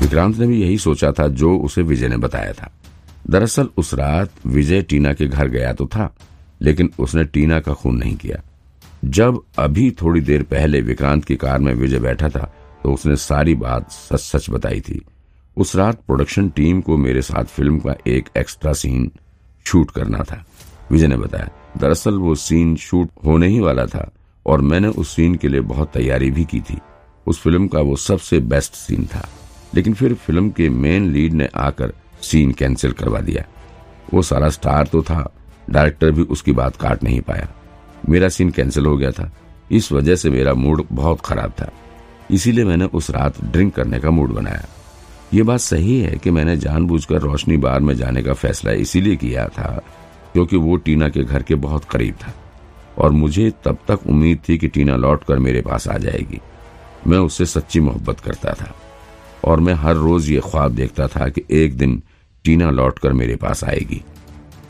विक्रांत ने भी यही सोचा था जो उसे विजय ने बताया था। दरअसल उस रात विजय टीना के घर गया तो था, लेकिन उसने टीना का खून नहीं किया। जब अभी थोड़ी देर पहले विक्रांत की कार में विजय बैठा था तो उसने सारी बात सच सच बताई थी। उस रात प्रोडक्शन टीम को मेरे साथ फ़िल्म का एक एक्स्ट्रा सीन शूट करना था, विजय ने बताया। दरअसल वो सीन शूट होने ही वाला था, और मैंने उस सीन के लिए बहुत तैयारी भी की थी। उस फ़िल्म का वो सबसे बेस्ट सीन था। लेकिन फिर फ़िल्म के मेन लीड ने आकर सीन कैंसिल करवा दिया। वो सारा स्टार तो था डायरेक्टर भी उसकी बात काट नहीं पाया। मेरा सीन कैंसिल हो गया था। इस वजह से मेरा मूड बहुत खराब था। इसीलिए मैंने उस रात ड्रिंक करने का मूड बनाया। ये बात सही है कि मैंने जानबूझकर रोशनी बार में जाने का फैसला इसीलिए किया था क्योंकि वो टीना के घर के बहुत करीब था। और मुझे तब तक उम्मीद थी कि टीना लौटकर मेरे पास आ जाएगी। मैं उससे सच्ची मोहब्बत करता था। और मैं हर रोज ये ख्वाब देखता था कि एक दिन टीना लौटकर मेरे पास आएगी।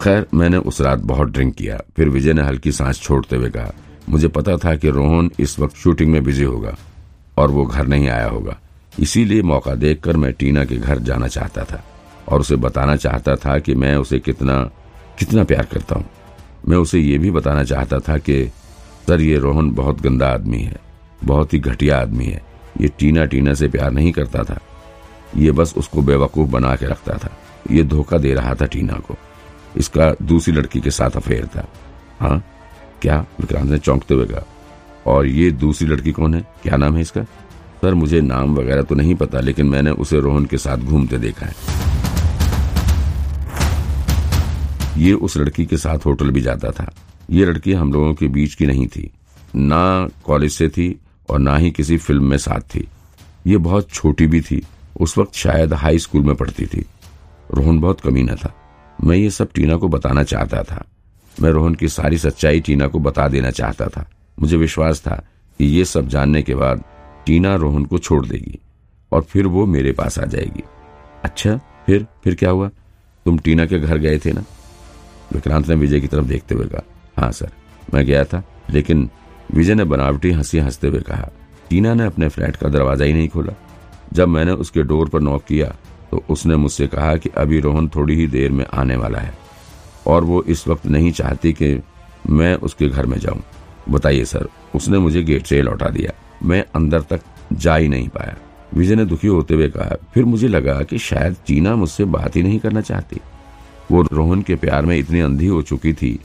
खैर, मैंने उस रात बहुत ड्रिंक किया। फिर विजय ने हल्की सांस छोड़ते हुए कहा, मुझे पता था कि रोहन इस वक्त शूटिंग में बिज़ी होगा और वो घर नहीं आया होगा। इसीलिए मौका देखकर मैं टीना के घर जाना चाहता था और उसे बताना चाहता था कि मैं उसे कितना कितना प्यार करता हूँ। मैं उसे ये भी बताना चाहता था कि, सर, ये रोहन बहुत गंदा आदमी है, बहुत ही घटिया आदमी है। ये टीना टीना से प्यार नहीं करता था। ये बस उसको बेवकूफ़ बना के रखता था। ये धोखा दे रहा था टीना को। इसका दूसरी लड़की के साथ अफेयर था। हाँ? क्या? विक्रांत ने चौंकते हुए कहा। और ये दूसरी लड़की कौन है? क्या नाम है इसका? सर, मुझे नाम वगैरह तो नहीं पता, लेकिन मैंने उसे रोहन के साथ घूमते देखा है। ये उस लड़की के साथ होटल भी जाता था। ये लड़की हम लोगों के बीच की नहीं थी। ना कॉलेज से थी और ना ही किसी फ़िल्म में साथ थी। ये बहुत छोटी भी थी। उस वक्त शायद हाई स्कूल में पढ़ती थी। रोहन बहुत कमीना था। मैं ये सब टीना को बताना चाहता था। मैं रोहन की सारी सच्चाई टीना को बता देना चाहता था। मुझे विश्वास था कि ये सब जानने के बाद टीना रोहन को छोड़ देगी और फिर वो मेरे पास आ जाएगी। अच्छा फिर फिर क्या हुआ? तुम टीना के घर गए थे ना? विक्रांत ने विजय की तरफ़ देखते हुए कहा हाँ सर, मैं गया था, लेकिन विजय ने बनावटी हँसी हँसते हुए कहा, टीना ने अपने फ्लैट का दरवाज़ा ही नहीं खोला। जब मैंने उसके डोर पर नॉक किया तो उसने मुझसे कहा कि अभी रोहन थोड़ी ही देर में आने वाला है और वो इस वक्त नहीं चाहती कि मैं उसके घर में जाऊँ। बताइए सर, उसने मुझे गेट से लौटा दिया। मैं अंदर तक जा ही नहीं पाया। विजय ने दुखी होते हुए कहा, फिर मुझे लगा कि शायद टीना मुझसे बात ही नहीं करना चाहती। वो रोहन के प्यार में इतनी अंधी हो चुकी थी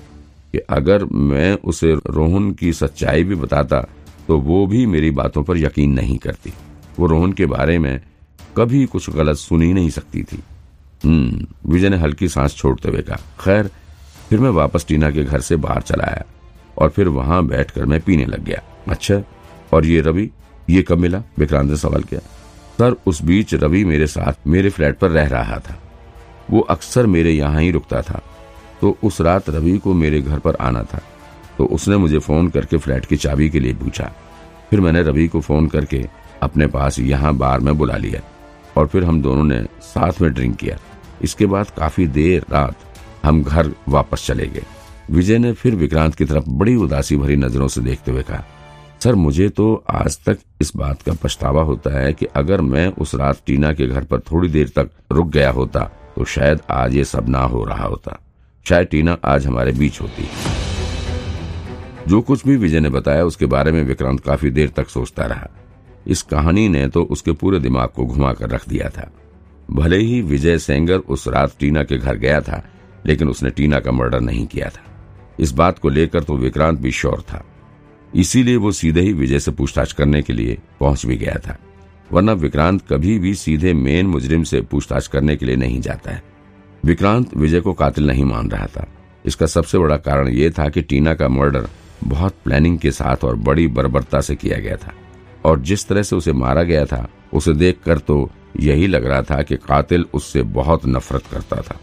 कि अगर मैं उसे रोहन की सच्चाई भी बताता तो वो भी मेरी बातों पर यकीन नहीं करती। वो रोहन के बारे में कभी कुछ गलत सुन नहीं सकती थी। हम्म विजय ने हल्की सांस छोड़ते हुए कहा, खैर, फिर मैं वापस टीना के घर से बाहर चला आया और फिर वहाँ बैठकर मैं पीने लग गया। अच्छा और ये रवि, ये कब मिला? विक्रांत ने सवाल किया। सर, उस बीच रवि मेरे साथ मेरे फ्लैट पर रह रहा था। वो अक्सर मेरे यहाँ ही रुकता था। तो उस रात रवि को मेरे घर पर आना था। तो उसने मुझे फ़ोन करके फ्लैट की चाबी के लिए पूछा। फिर मैंने रवि को फ़ोन करके अपने पास यहाँ बार में बुला लिया और फिर हम दोनों ने साथ में ड्रिंक किया। इसके बाद काफ़ी देर रात हम घर वापस चले गए। विजय ने फिर विक्रांत की तरफ़ बड़ी उदासी भरी नज़रों से देखते हुए कहा, सर, मुझे तो आज तक इस बात का पछतावा होता है कि अगर मैं उस रात टीना के घर पर थोड़ी देर तक रुक गया होता तो शायद आज ये सब ना हो रहा होता। शायद टीना आज हमारे बीच होती। जो कुछ भी विजय ने बताया, उसके बारे में विक्रांत काफ़ी देर तक सोचता रहा। इस कहानी ने तो उसके पूरे दिमाग को घुमा कर रख दिया था। भले ही विजय सेंगर उस रात टीना के घर गया था, लेकिन उसने टीना का मर्डर नहीं किया था। इस बात को लेकर तो विक्रांत भी श्योर था। इसीलिए वो सीधे ही विजय से पूछताछ करने के लिए पहुँच भी गया था। वरना विक्रांत कभी भी सीधे मेन मुजरिम से पूछताछ करने के लिए नहीं जाता है। विक्रांत विजय को कातिल नहीं मान रहा था। इसका सबसे बड़ा कारण यह था कि टीना का मर्डर बहुत प्लानिंग के साथ और बड़ी बर्बरता से किया गया था। और जिस तरह से उसे मारा गया था, उसे देखकर तो यही लग रहा था कि कातिल उससे बहुत नफरत करता था।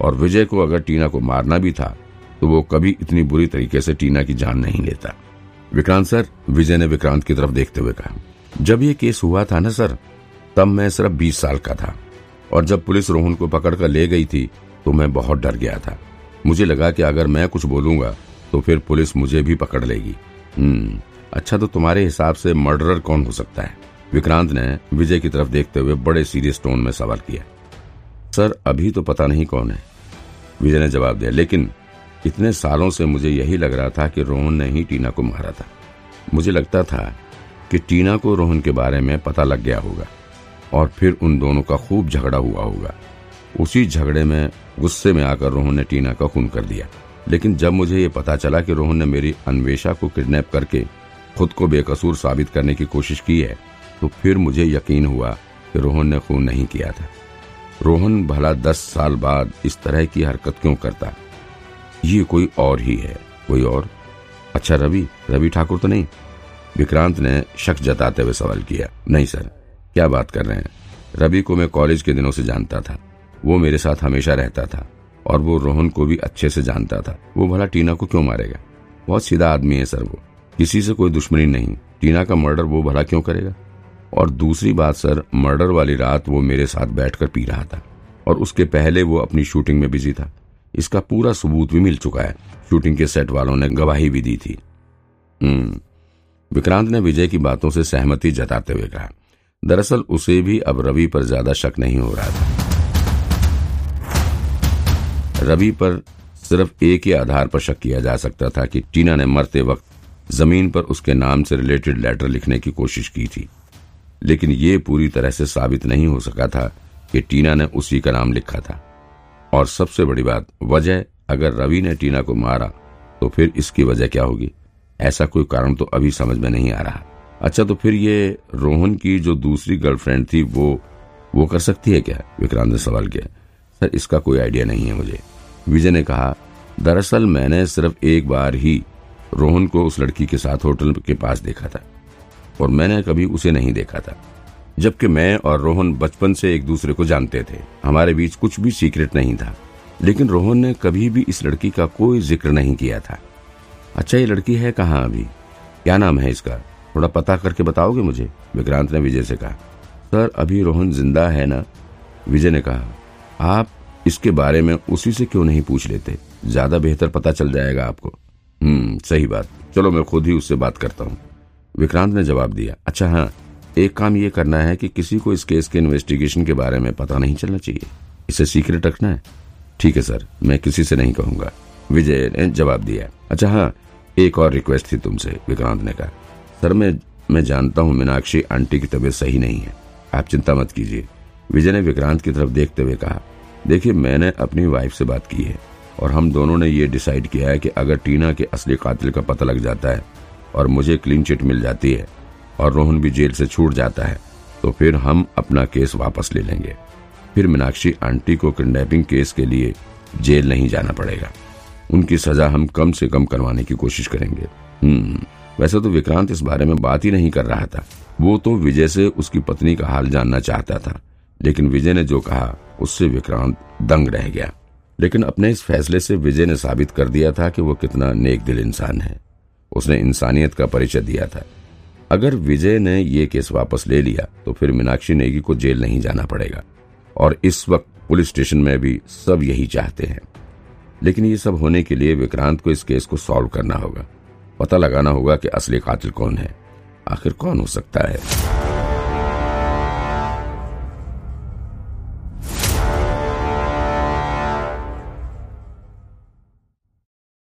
और विजय को अगर टीना को मारना भी था तो वो कभी इतनी बुरी तरीके से टीना की जान नहीं लेता। विक्रांत सर, विजय ने विक्रांत की तरफ़ देखते हुए कहा, जब ये केस हुआ था ना सर, तब मैं सिर्फ़ बीस साल का था। और जब पुलिस रोहन को पकड़ कर ले गई थी तो मैं बहुत डर गया था। मुझे लगा कि अगर मैं कुछ बोलूँगा तो फिर पुलिस मुझे भी पकड़ लेगी। हम्म अच्छा तो तुम्हारे हिसाब से मर्डरर कौन हो सकता है? विक्रांत ने विजय की तरफ़ देखते हुए बड़े सीरियस टोन में सवाल किया। सर, अभी तो पता नहीं कौन है। विजय ने जवाब दिया, लेकिन इतने सालों से मुझे यही लग रहा था कि रोहन ने ही टीना को मारा था। मुझे लगता था कि टीना को रोहन के बारे में पता लग गया होगा। और फिर उन दोनों का खूब झगड़ा हुआ होगा। उसी झगड़े में, गुस्से में आकर रोहन ने टीना का खून कर दिया। लेकिन जब मुझे ये पता चला कि रोहन ने मेरी अन्वेषा को किडनैप करके खुद को बेकसूर साबित करने की कोशिश की है तो फिर मुझे यकीन हुआ कि रोहन ने खून नहीं किया था। रोहन भला दस साल बाद इस तरह की हरकत क्यों करता? ये कोई और ही है, कोई और? अच्छा रवि रवि ठाकुर तो नहीं? विक्रांत ने शक जताते हुए सवाल किया, नहीं, सर क्या बात कर रहे हैं? रवि को मैं कॉलेज के दिनों से जानता था। वो मेरे साथ हमेशा रहता था और वो रोहन को भी अच्छे से जानता था। वो भला टीना को क्यों मारेगा? बहुत सीधा आदमी है सर वो। किसी से कोई दुश्मनी नहीं। टीना का मर्डर वो भला क्यों करेगा? और दूसरी बात सर, मर्डर वाली रात वो मेरे साथ बैठकर पी रहा था और उसके पहले वो अपनी शूटिंग में बिज़ी था। इसका पूरा सबूत भी मिल चुका है। शूटिंग के सेट वालों ने गवाही भी दी थी। हम्म। विक्रांत ने विजय की बातों से सहमति जताते हुए कहा दरअसल उसे भी अब रवि पर ज़्यादा शक नहीं हो रहा था। रवि पर सिर्फ़ एक ही आधार पर शक किया जा सकता था कि टीना ने मरते वक्त ज़मीन पर उसके नाम से रिलेटेड लेटर लिखने की कोशिश की थी। लेकिन ये पूरी तरह से साबित नहीं हो सका था कि टीना ने उसी का नाम लिखा था। और सबसे बड़ी बात, वजह, अगर रवि ने टीना को मारा तो फिर इसकी वजह क्या होगी? ऐसा कोई कारण तो अभी समझ में नहीं आ रहा। अच्छा तो फिर ये रोहन की जो दूसरी गर्लफ्रेंड थी, वो वो कर सकती है क्या? विक्रांत ने सवाल किया। सर, इसका कोई आइडिया नहीं है मुझे। विजय ने कहा, दरअसल मैंने सिर्फ़ एक बार ही रोहन को उस लड़की के साथ होटल के पास देखा था, और मैंने कभी उसे नहीं देखा था, जबकि मैं और रोहन बचपन से एक दूसरे को जानते थे। हमारे बीच कुछ भी सीक्रेट नहीं था, लेकिन रोहन ने कभी भी इस लड़की का कोई ज़िक्र नहीं किया था। अच्छा ये लड़की है कहाँ अभी? क्या नाम है इसका? थोड़ा पता करके बताओगे मुझे? विक्रांत ने विजय से कहा। सर, अभी रोहन ज़िंदा है ना? विजय ने कहा, आप इसके बारे में उसी से क्यों नहीं पूछ लेते? ज़्यादा बेहतर पता चल जाएगा आपको। हम्म सही बात। चलो मैं खुद ही उससे बात करता हूँ। विक्रांत ने जवाब दिया अच्छा हाँ एक काम ये करना है कि किसी को इस केस के इन्वेस्टिगेशन के बारे में पता नहीं चलना चाहिए। इसे सीक्रेट रखना है? ठीक है सर, मैं किसी से नहीं कहूँगा। विजय ने जवाब दिया अच्छा हाँ एक और रिक्वेस्ट थी तुमसे, विक्रांत ने कहा। सर, मैं मैं जानता हूँ मीनाक्षी आंटी की तबीयत सही नहीं है। आप चिंता मत कीजिए। विजय ने विक्रांत की तरफ़ देखते हुए कहा, देखिए, मैंने अपनी वाइफ से बात की है और हम दोनों ने ये डिसाइड किया है कि अगर टीना के असली कातिल का पता लग जाता है और मुझे क्लीन चिट मिल जाती है और रोहन भी जेल से छूट जाता है तो फिर हम अपना केस वापस ले लेंगे। फिर मीनाक्षी आंटी को किडनैपिंग केस के लिए जेल नहीं जाना पड़ेगा। उनकी सजा हम कम से कम करवाने की कोशिश करेंगे। हम्म। वैसे तो विक्रांत इस बारे में बात ही नहीं कर रहा था। वो तो विजय से उसकी पत्नी का हाल जानना चाहता था, लेकिन विजय ने जो कहा, उससे विक्रांत दंग रह गया। लेकिन अपने इस फैसले से विजय ने साबित कर दिया था कि वो कितना नेक दिल इंसान है। उसने इंसानियत का परिचय दिया था। अगर विजय ने ये केस वापस ले लिया तो फिर मीनाक्षी नेगी को जेल नहीं जाना पड़ेगा। और इस वक्त पुलिस स्टेशन में भी सब यही चाहते हैं। लेकिन ये सब होने के लिए विक्रांत को इस केस को सॉल्व करना होगा। पता लगाना होगा कि असली कातिल कौन है। आखिर कौन हो सकता है?